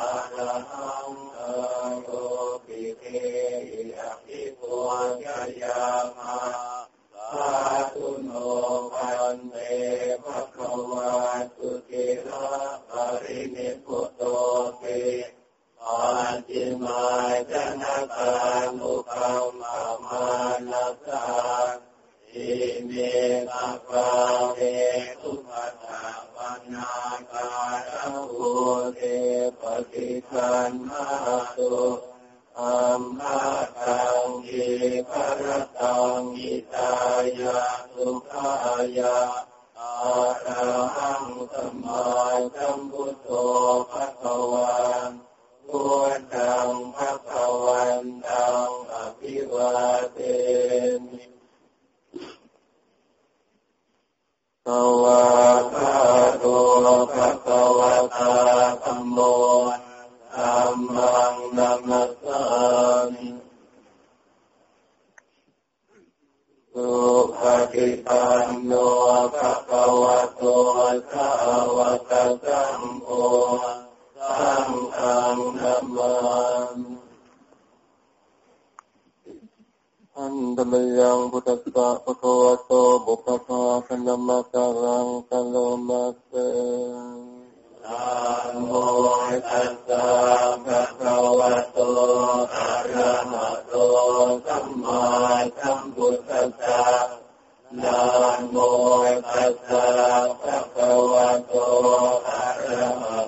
Amen. สัมพุทธัสสะนะโมตัสสะภะคะวะโตอะระหะ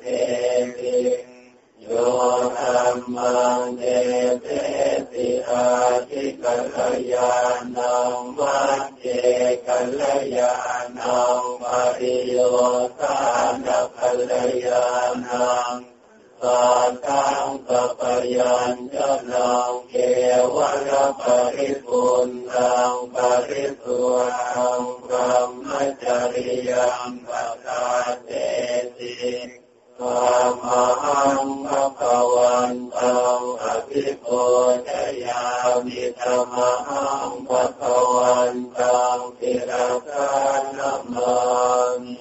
เทติโยธรรมังเดเตติอาทิกัลยานังมัจเจกัลยานังปริโยสานกัลยานังสัตตังสัพยัญชนะเกวรปริปุณตังปริสุทังพรหมจริยังปัตตาเตติ ธรรมังภะคะวันตังอภิปุจยามิธรรมังภะคะวันตังติระกานมมามิ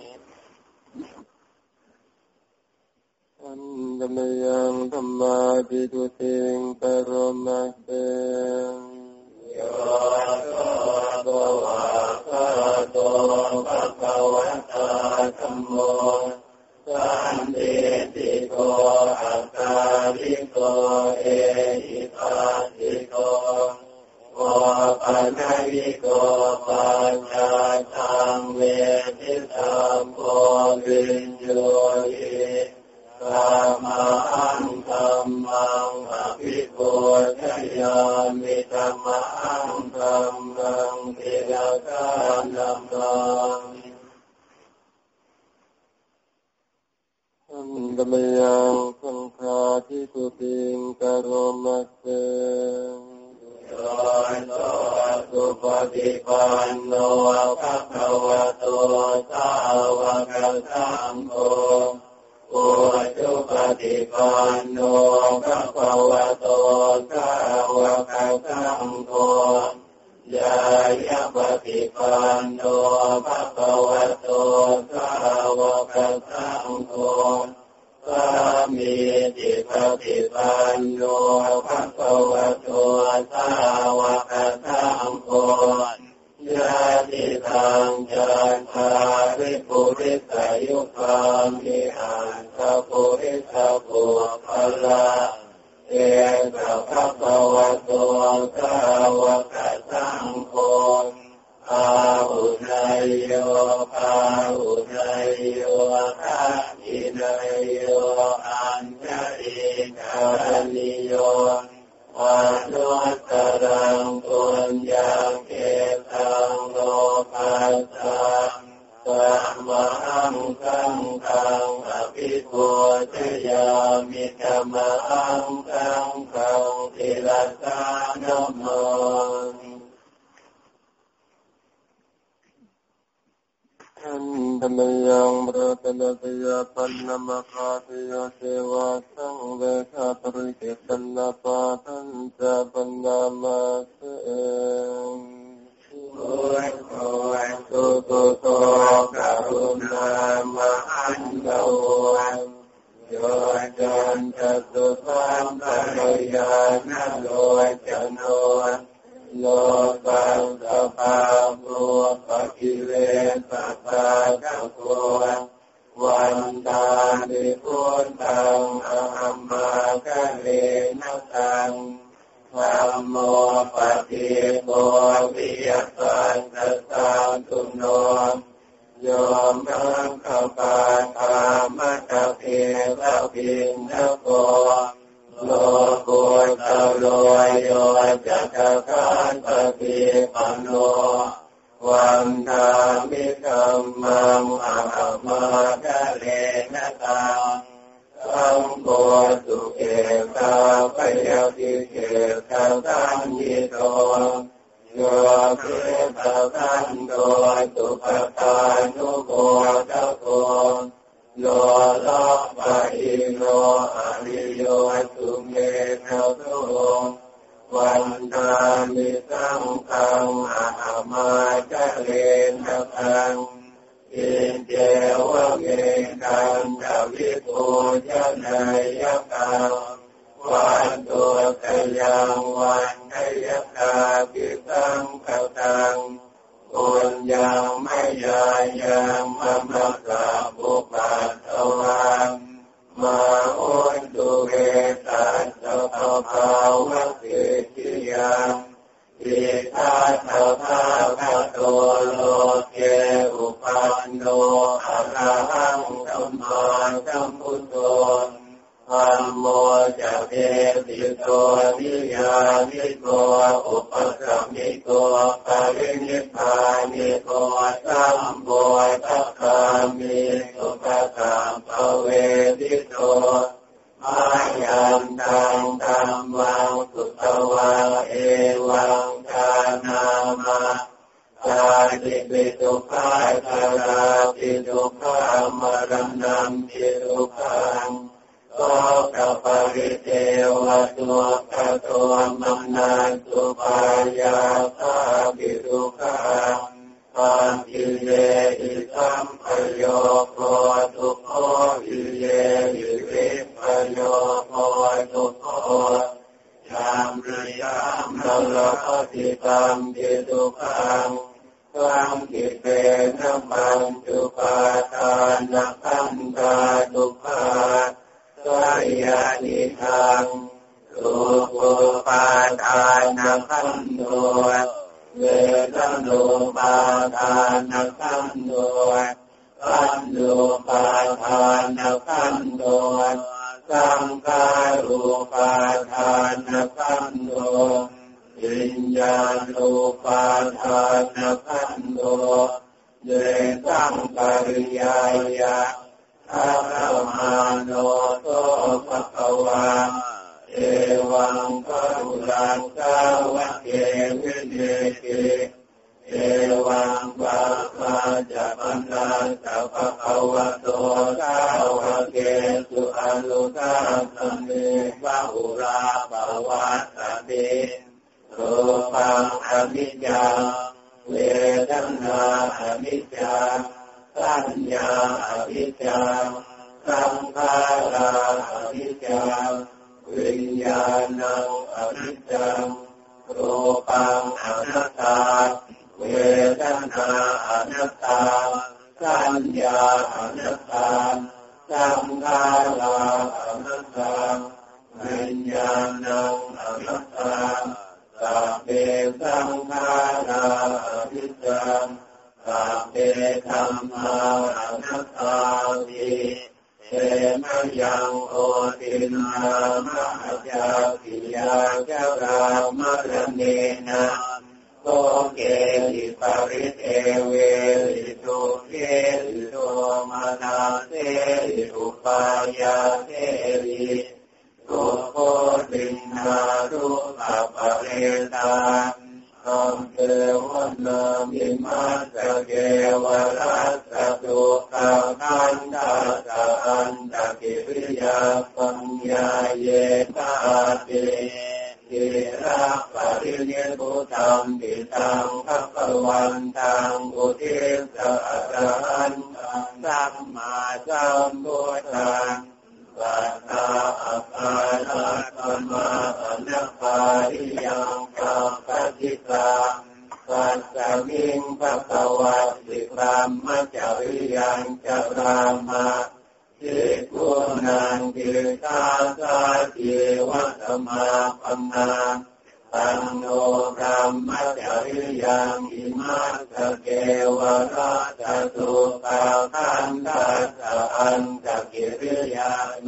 อันตมยังธรรมาปิตุติงปรมัสเตโยโตภะคะโตภะคะวะตาธัมโม สันติติโกอัตตาลิโกเอหิปัสสิโกโอปัญญิโกปัญญาตังเวทิตัมโพวิญโยหิธรรมังธรรมังอภิปุจยามิธรรมังธรรมังติระกานัมมังอัน ตมยังสังฆาทิสุติงกโรมัสเตโยโตสุปฏิปันโนภะคะวะโตสาวกสัมโฆโอจุปฏิปันโอันธรรมยังบรตนตยาปั นนมคาติยเสวะสังเวชาปริเกะปามาเสโอยโอยสุตุโตกรุณามหันโตโยจันทสุสัมปรยานโลสภาภูปกิเลสสัจโกวันตาดิพุทธังอหัมมาคะเลนะตังธรรมโมปิโกวิยสันตสังตุโนโยมนังขปาธามัตเทวะพินทโก โลกุตโลโยจัตตานปฏิปันโนวันทามิธรรมังอามาคะเลนะตังสังโฆสุเกตาปยติเกตาสังยิโตโยเกตาสันโตสุปตานุโกตโก โลลาปะอิโนอริโยสุเมนะโตวันตามิสังฆังอามาจะเลนะทังอินเจวะเมกันดาวิโกยะนายะกังวันตัวกยังวันทยาปิสังขตัง ยังไม่ยายังมะมะกาบุปัตตวังมาอุนตุเวตัสสะภาวะเกิจิยังอิทัสสะภาคะโตโลเกอุปันโนอะระหังสัมมาสัมพุทโธ ธรรมโมจะเทติโตนิยานิโกอุปสัมมิโกปะรินิพานิโกสัมโพธัคามิสุปะตังภเวทิโตอายันตังธรรมังสุตวังเอวังทานามาตาติปิตุขายตาราปิตุขามรณัมปิตุขัง โตกปริเทวตัวกตัวมนาสุปายาตาปิตุขังปัญจิเยอิสัมปโยโคตุโคอิเยอิริปโยโคตุโคยามริยามนัลปฏิตัมปิตุขังสังกิเตนะมังจุปาทานะขันตาตุภาส ยานิทังสุปปาทานะขันโตเวทนุปาทานะขันโตขันโตปาทานะขันโตสังขารูปาทานะขันโตวิญญาณูปาทานขันโตเดสังปริยายะ พระธรรมาโนโตภะคะเอวังพรรักาวะเกวิเนติเอวังปะมาจัปนาสัพพวะโตสาวเกสุอนุตาสมิวะอุราวัตตติโรปัมิจังเวทนาอมิจัง สัญญาอวิชชาสังขาราอวิชชาวิญญาณังอวิชชารูปังอนัตตา เวทนาอนัตตา สัญญาอนัตตา สังขาราอนัตตาวิญญาณัาอนัตตาติเตมยังโอตินา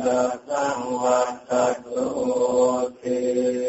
นังวัตตุติ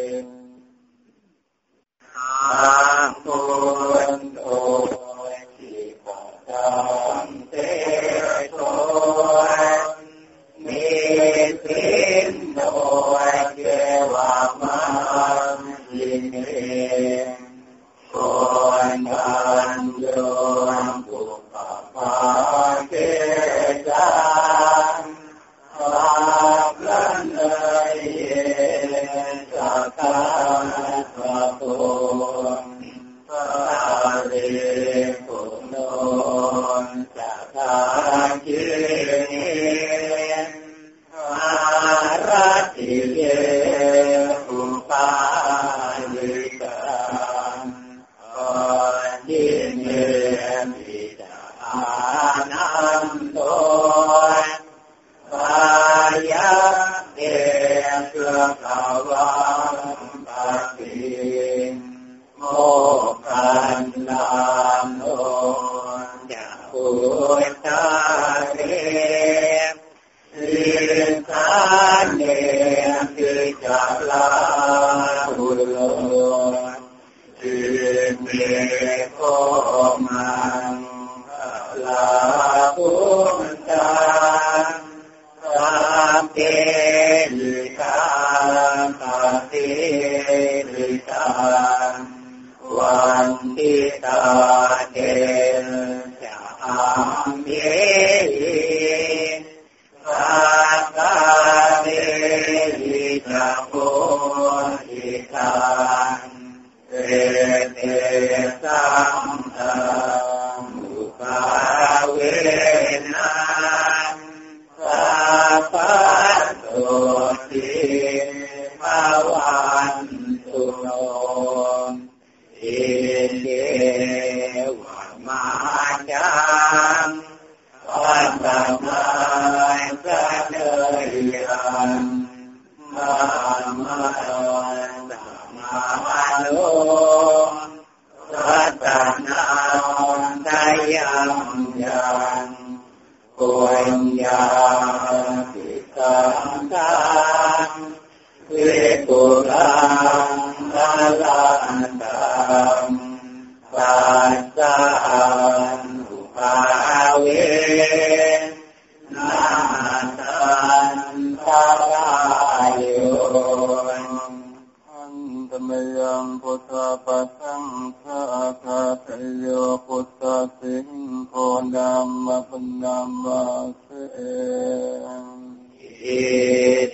ดำมาพุนดำมาเสเอ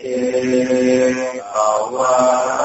ติภาวะ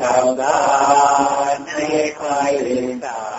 จำได้ไม่ค่อยลืมตา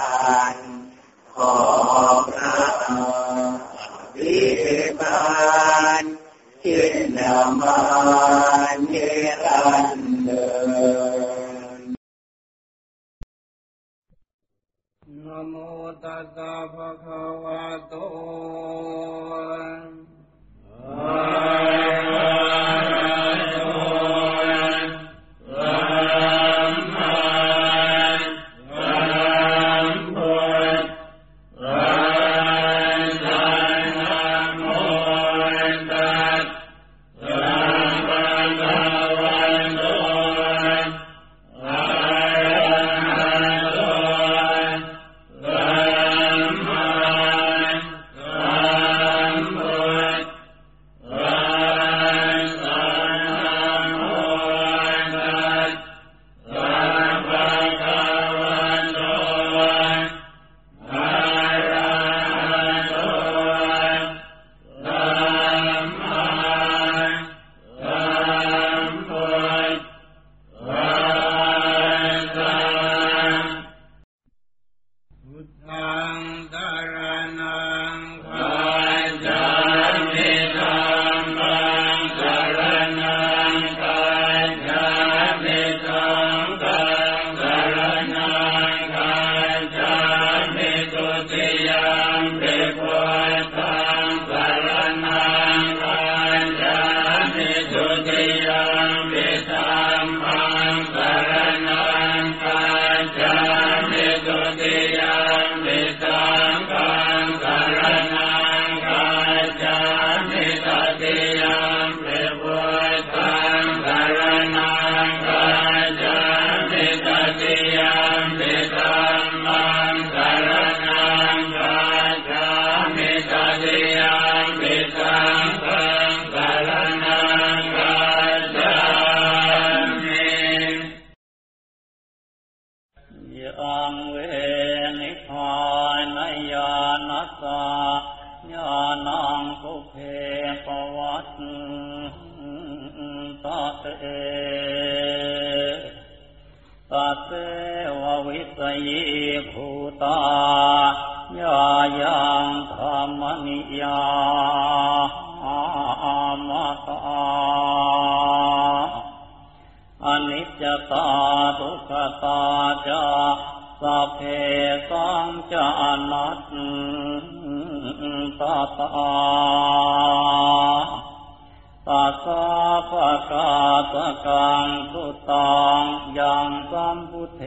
ตัสสะภาคาตะกังสุตังยังสัมพุเท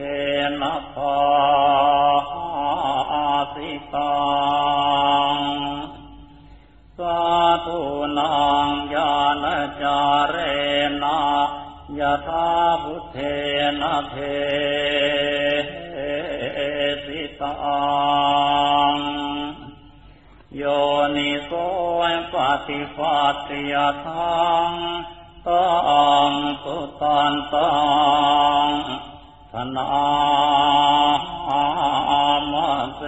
นะภาสิตังสาธุนางญาณจาเรณายะทาพุเทนะเทสิตัง ปฏิปัติยทังต้องสุตันตองธนาอมาเต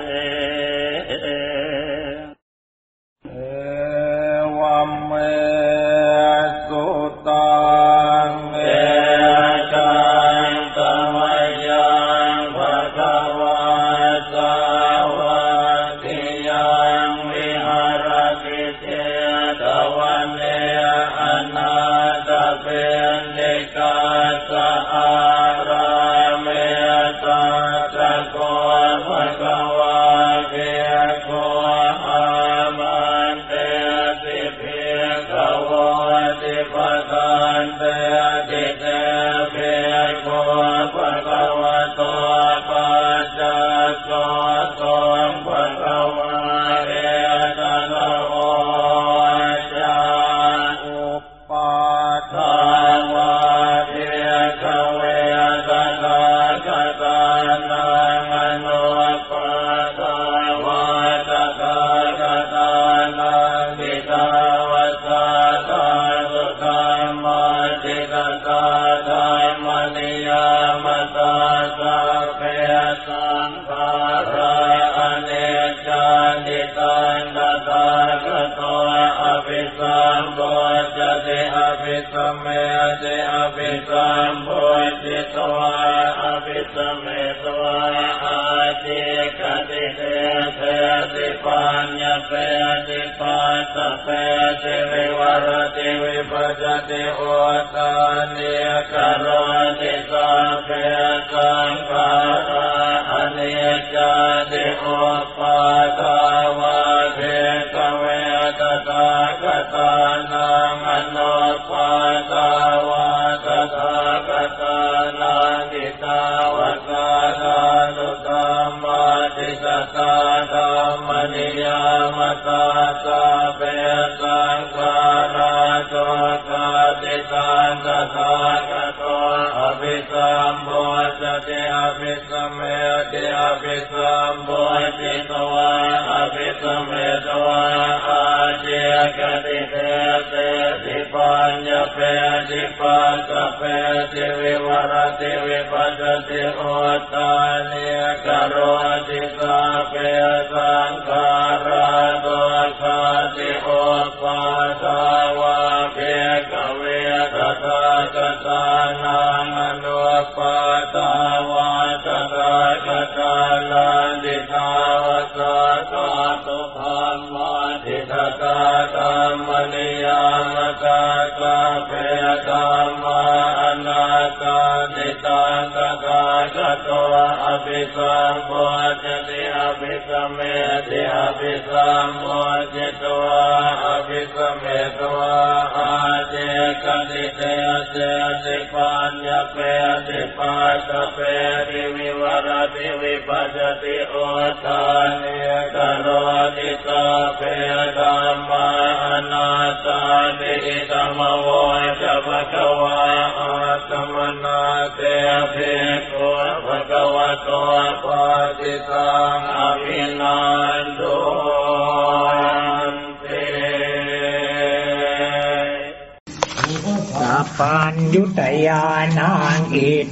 ಜಗದೆ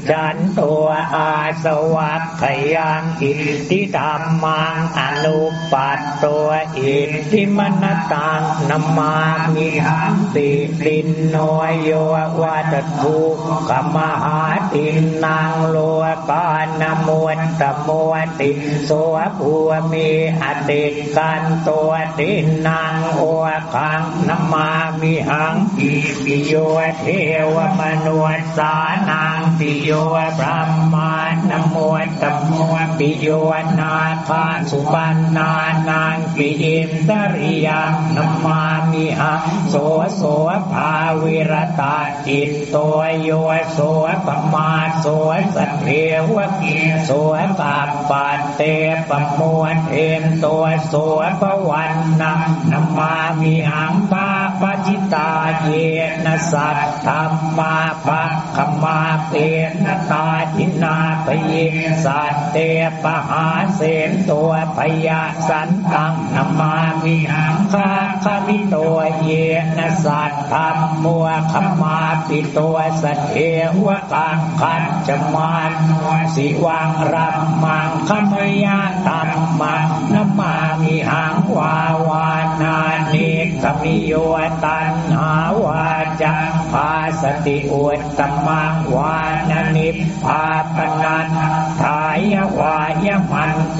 done, ขยางอิติธรรมังอนุปัตตัวอิติมนตังนมามิหังติลินโนโยวาจทุกขมหาตินางโลกานมวลตมวติโสภูมีอติกันตัวตินางโอขังนมามิหังติปิโยเทวมนุษสานางปิโยพระมานมวลตโมปิโยนาคาสุปันนานังปิอิมตริยังนมามิหังโสโสภาวิรตาจิตตัวโยโสปมาโสสัตเทวกีโสปัปปัตเตปมวลเอมตัวโสปวันนังนมามิหังปาปจิตาเยนะสัตธรรมาปัคขมาเตนะตาทินาปเยสัตเตปหาเสนตัวพยาสันตังนมามิหังคาคามิตัวเยนสัตธรรมัวขมาปิตัวสัตเทวกังขันจมานสิวังรัมมังขมยาตัมมังนมามิหังวาวานานิกมิโยตันหาวาจังพาสติอุตตมังวานานิพาปนัน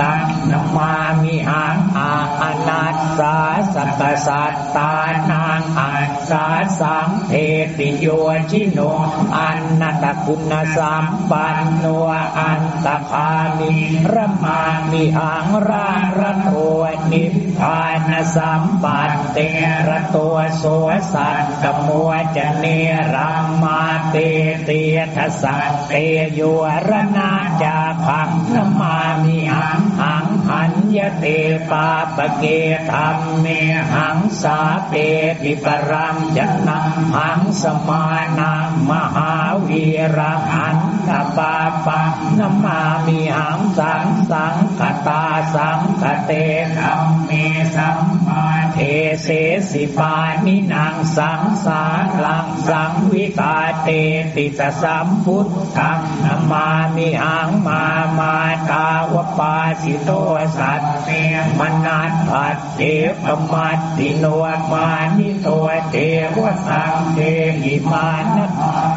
ตังนมามิหังอาอนัสสาสัตสัตตานั สาสังเทติโยชิโนอันนตคุณสัมปันโนอันตคามิระมามิหังราระตัวนิพพานสัมปันเตระตัวโสสัตตมัวจะเนรัมมาเตเตทสสะเตโยรนาจาคังนมามิหังหัง หันยเตปาปเกธรรมเมหังสาเปติปรัมจันนังหังสมานังมหาวีระหันตปาปังนมามีหังสังสังกตาสังกเตธรรมเมสัมมา เทเสสิปานินางสังสารังสังวิกาเตติสสัมพุทธังนมามิหังมามาตาวปาสิโตสัตเตมนัสผัดเทปมัตติโนมานิโตเทวสังเทหิมานะ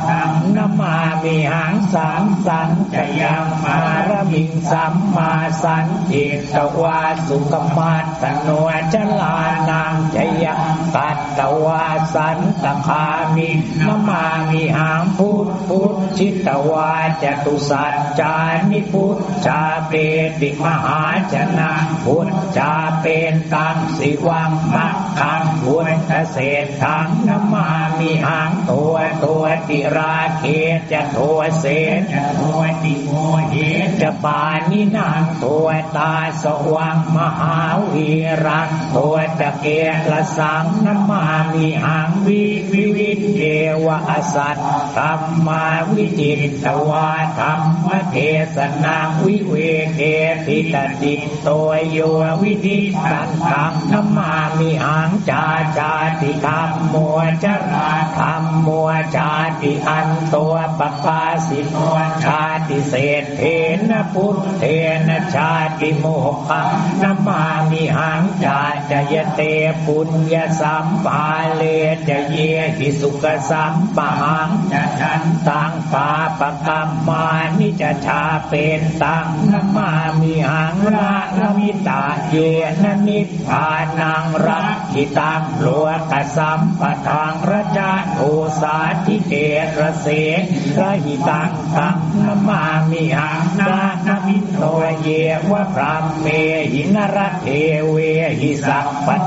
ตังนมามิหังสังสังจะยังมารมิงสัมมาสันจิตวาสุกมัตตโนจลานังจยังปัตตวาสันตคามินมามิหั พุทชิตวาจตุสัจจานิพุทธาเปติมหาชนะพุทธาเป็นตังสิวังมักขังพุทธเศษทังนมามิหังตัวตัวติราเคจะตัวเศษจะตัวติโมเหจะปานินางตัวตาสว่างมหาวีรักตัวจะเกละสังนมามิหังวิวิวิเทวะสัตธรรมาวิจิตตวาธรรมเทศนาวิเวเกติตติตัวโยวิธิตันตังนมามิหังจาจาติธรรมมัวจราธรรมมัวจาติอันตัวปปาสิโนชาติเศษเทนพุทเทนชาติโมกังนมามิหังจาจยเตปุญญสัมปาเลจเยหิสุขสัมปะหังจะทันตังปาปกรรมานิจชาเป็นตังนมามิหังระลมิตาเยนนิพานังรักขิตังโลกสัมปทางระจาโทสาธิเกระเสระหิตังตังนมามิหังนานามิโตเยวะพรามเมหินรเทเวหิสัพพัท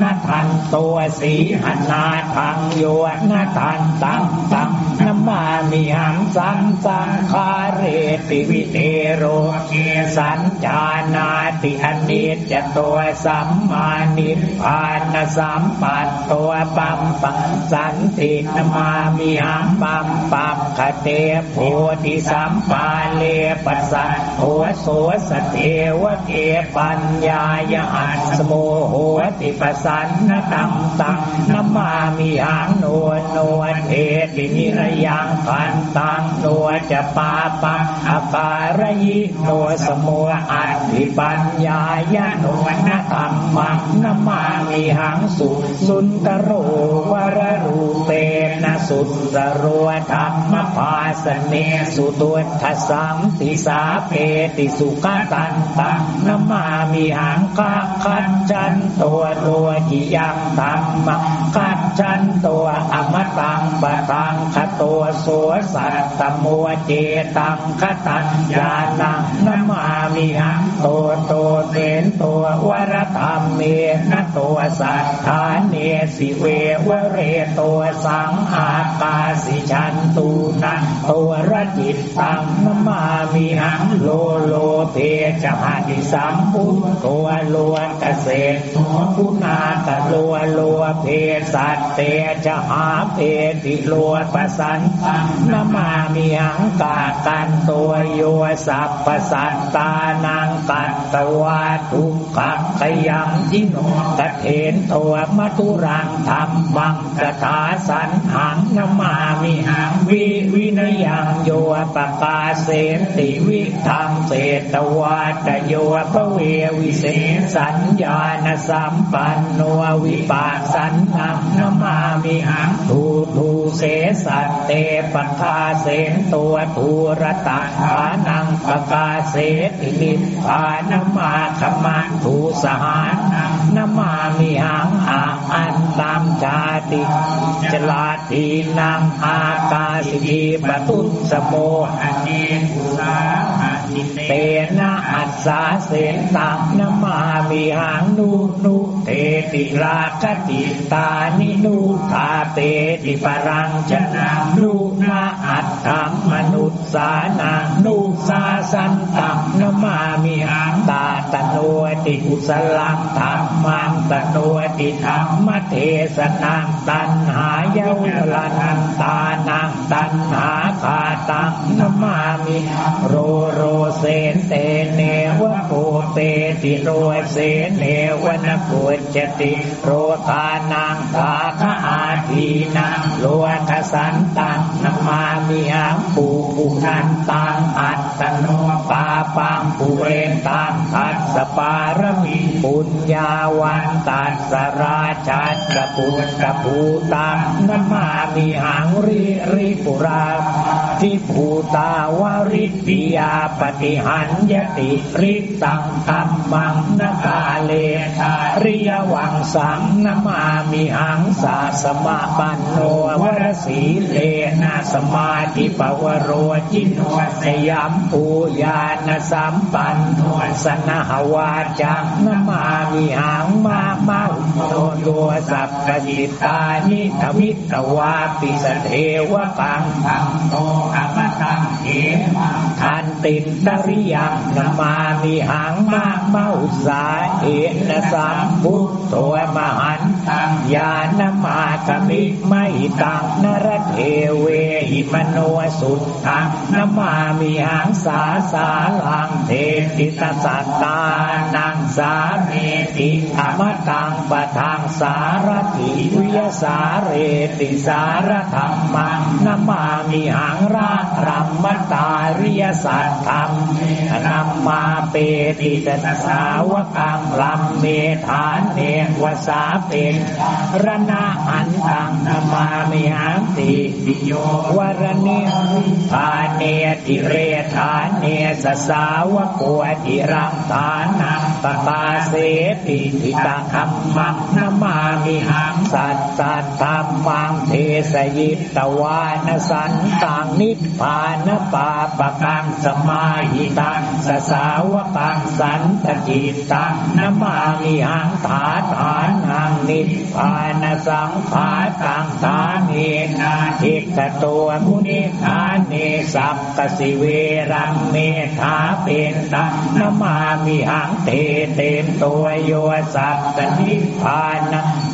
นาทันตัวสีหนาทังโยนาทันตังตังนมามิหังสังสังคาเรติวิเทโรเกสัญจานาติอนิจจตัวสัมมานิพานสัมปัตตัวปัมปังสันตินมามิหังปัมปัมคเตโพธิสัมปาเลปัสสะโหโสสเทวเกปัญญายอัสโมโหติปสันนตังตังนมามิหังโนโนเทตินิรยังพันตังโนจะปาปังอาการยิโนสมุอัติปัญญายะโนนะธรรมังนมามิหังสุสุนตโรวรรูเปนะสุตโรธรรมภาสเนสุตุทัสังติสาเพติสุขตันตังนมามีหังคะคัจจันตัวตัวจิยังธรรมคัจจันตัวอมตังปะตังคตัวสัวสัตตมัวเจตังคตัญญาณังนมามิหังตัวตัวเสนตัววรธรรมเมนตัวสัทธาเนสิเววเรตัวสังอาตาสิชันตูนัตัวรจิตตังนมามีหังโลโลเพจหัติสัมพุตัวลวเกษตรพุนาตะลัวลวเพสัตเตจหาเพติลัวประสันตังนมามีหังกากันตัวโยสัพปสัตตานังกัตตวาทุกขขยังจิโนกเถนตัวมัทุรังธรรมังกถาสันหังนมามิหังวิวินยังโยปกาเสติวิธรรมเศตวาตโยปเววิเศสัญญาณสัมปันโนวิปัสสันนังนมามิหังทูทูเสสัตเตปกาเสนตัวทูรตาานังปกาเสตินิพานมาขมาทูสหานังนมามิหังอาอันตามชาติจลาทีนางอากาสิปตุสโมอเนกุสา เตนะอัสสาเสนตังนมามิหังนุนุเตติราคติตานินุตาเตติปรังชนะนุนาอัตถังมนุษสานังนุสาสันตังนมามิหังตาตโนติกุสลังธรรมังตโนติธรรมเทศนังตันหายาวลันตานังตันหาคาตังนมามิโรโรเสนเตเนวะโกเตติโรเสเนวนกุจติโรตานังตาค อาทีนังโลทสันตังนมามิหังปูปุนันตังอัตตโนปาปังปุเรนตังอัสสปารมีปุญญาวันตัสสราชัตตปุตตภูตังนมามิหังริริปุราทิภูตาวริปิยาปฏิหันยติริตังตัมมังนกาเลทาริยวังสังนมามิหังสาสมาปันโนวรสีเลนะสมาธิปวโรจินวสยามปูญาณสัมปันโนสนหวาจังนมามิหังมามาอุโตตัวสัพพจิตานิทวิตวาปิสเทวปังธรรมโตอมตังเอมังทันตินดริยังนมามิหังมาเมาสาเอนะสัมพุทโตมหันตังญาณมาคมไม่ตังนรเทเวหิมโนสุตตังนมามิหังสาสาลังเทติตสัตตานังสาเมติอมตังปะทังสารถิวิยสาเรติสารธรรมังนมามิหังราธรัมตาริยสัตธรรมนัมมาเปติตสาวกังลัมเมฐานเนวสาเป็นรณะอันตังนมามิหังติปิโยวรณิทานเนติเรฐานเนสสาวกวติรังฐานังปปาเสติทิตาธรรมังนมามิหังสัตสัตธรรมังเทสยิตวานสันตังนิพพานปาปกังสมาหิตังสสาวกังสันตจิตตังนมามิหังฐาฐานังนิพพานสังขาตังฐานเนาทิกตัวมุนิฐานเนสัพกสิเวรังเมธาเป็นตังนมามิหังเตเตนตัวโยสัพกนิพาน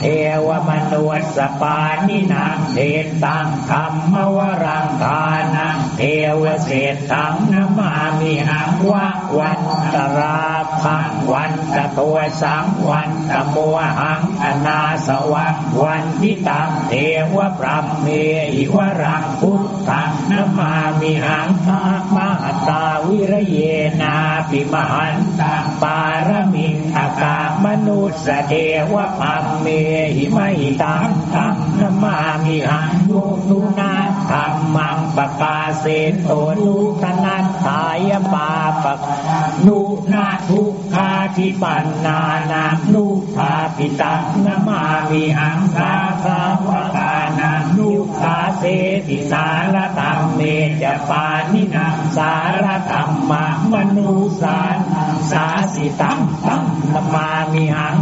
เทวมนุษสปานินางเทตังธรรมวรังทานังเทวเศษตังนมามิหังวะวันตราพังวันตะตัวสังวันตะโมหังอนาสวังวันทิตังเทวพรหมเมหิวรังพุทธังนมามิหังภาคมหตาวิระเยนาปิมหันตังปารมิงอากามนุสเทวพรหมเมหิมหิตังตังนมามิหังนุนุนาธรรมังปกาเสนโตนุตนัตปะนุนาทุก ฏิปันนานานุภาปิตังนมามิอังคาสาวกานานุภาเสติสารตัมเมจปานินาสารตัมมามนุสานสาสิตังตังนมามิอัง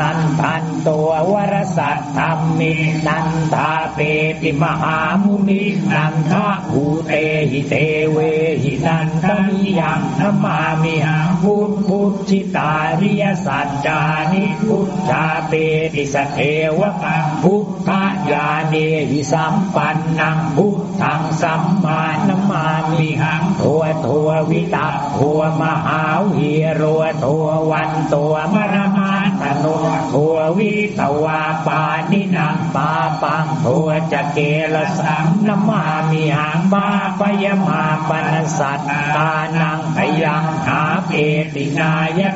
นันันทันตัววรสัตธรรมเมนันทาเปติมหามุนินันทาภูเตหิเตเวหินันทมิยังนมามิหังพุทพุทธิตาริยสัจจานิพุทธาเปติสเทวกังพุทธญาเนหิสัมปันนังพุทธังสัมมานมามิหังทัวทัววิตาทัวมหาวีโรทัววันตัวมรมาตโนทัววิตวาปานินังปาปังทัวจะเกลสังนมามิหังมาปยมาปนสัตตานังพยังหาเปตินายะ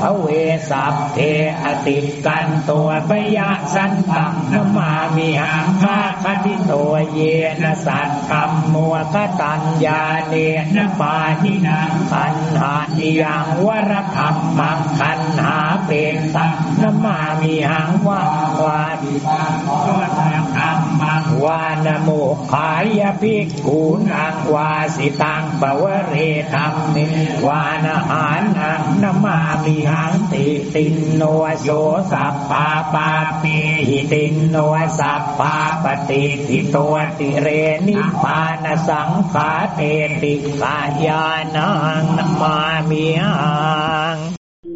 พระเวสัพเทอติกันตัวปยะสันตังนมามิหังภาคติตัวเยนสัตกรรมมัวกตัญญาเนนปาทินังขันหานิยังวรธรรมมังขันหาเป็นตังนมามิหังวาวาดิตังวรธรรมมังวานโมขายภิกขุนังวาสิตังปวเรธรรมเนวานาหานังนมามิหังติตินโนโสสัพปาปาปีหิตินโนสัพปาปฏิทิตัวติเรนิพานสังขาเตติกายานังนมามิหัง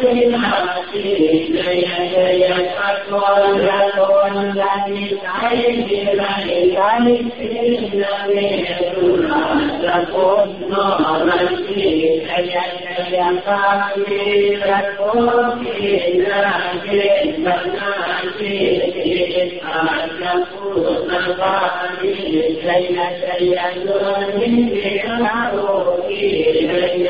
พุทธเจ้าสารตานันเตมิตาเนจัลปิติปาติเตวานารามิมาเนตุนาติติธรรมะจันติตานันตุโลกาอันวิลังกาสมุทาสุตุลังคาจันตสัมมาเน Pati Pawan Suri Jaya Jaya No Nami No Nami Madani Madani Nami Nami Jaya Jaya Patwan Ratwan Nami Nai Nai Nai Nami Runa Ratwan No Nami Jaya Jaya Kami Ratwan Nami Nami Nami พุทธวานิจยจยโยนิเดชะโลกิจยจยสิพุทธานามุตตะจยจยวัตถุนโมวานาสมาจยจยจัมปาตุนาจุลสันโตจยจยจัตโตมตุลงจุลนาตุโยติอาติจัตติมาเกยเกยวะรุณนโมวานาติปัจจิตังเตนาริปุณตุปิโนนาติเกยเกยสุขาสุภาติเกยเกยนาตินาเนนาตาสุดาริยาเกยเกยโตนาติยันตินาตาเกยเกยมังคลายันยาภวะเกยเกยเกยวะรุณยาเกยเกยเกยราเกยสุรสุเรเตจาเกยเกยกัมเมนะสัมมาเกยเกยราจาเกยลาสาเกยเกยเกยสัตเปิกาสัมเกยเกยอาหันมาปะเทตะกุตะสาวะเกยเกยนะเฮตุโรอะโตอะรินเทวะเกย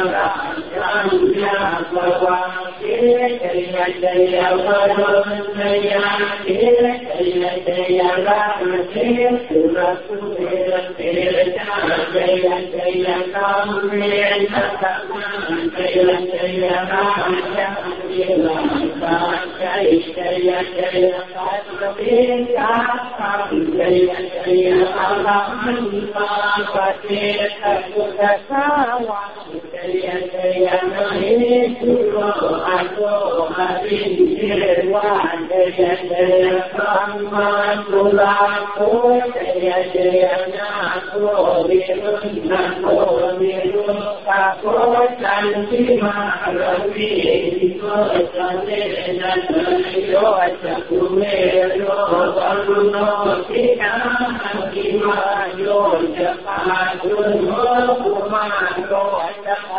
รุณนะโควิรุณกะโคจันติมาระวิโกจันเตนะโยจักขุเมโยวัรุโนตินาติมาโยจะปาจุนโมกุมาโยจะปันรา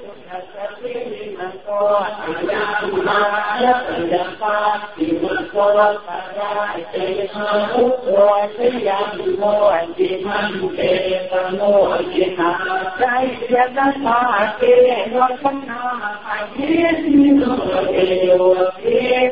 الصوت علامها يخلق في الصوت فرائحها وفي موجها كيف موجها سيد الفاتح وصنع حديث من وفي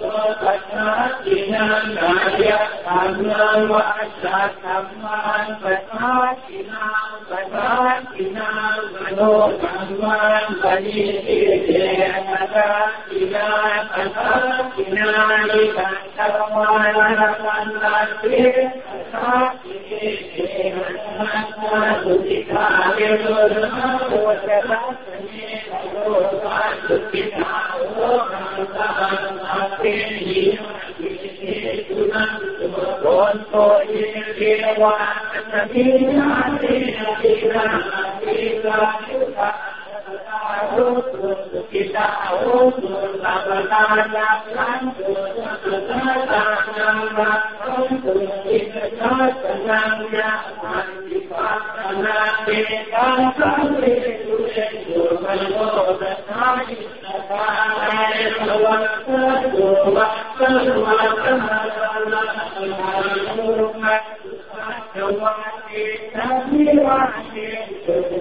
อัตนาจินังนายะอัตนาวะอัตตาธรรมันปัตนาจินังปัตนาจินังมโนธรรมันปฏิสิเทอัตตาจินังปัตนาจินังนิปัตตาวะนัตตันนาติอัตตาจิเทอัตตาสุติภาเวโรนะโวสะสัสเนโลกาสุติภาโอหังตาอัตติ Thank you. kita usul labalangan Thank you.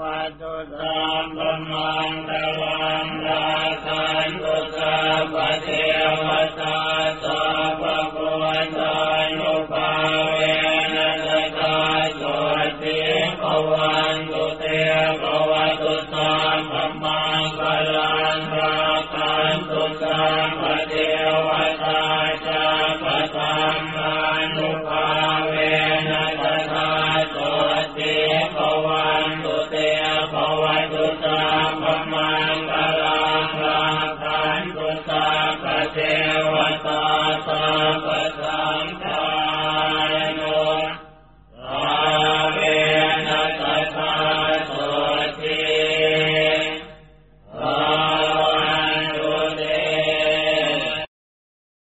วัตุสามปมังตวังราคันตุ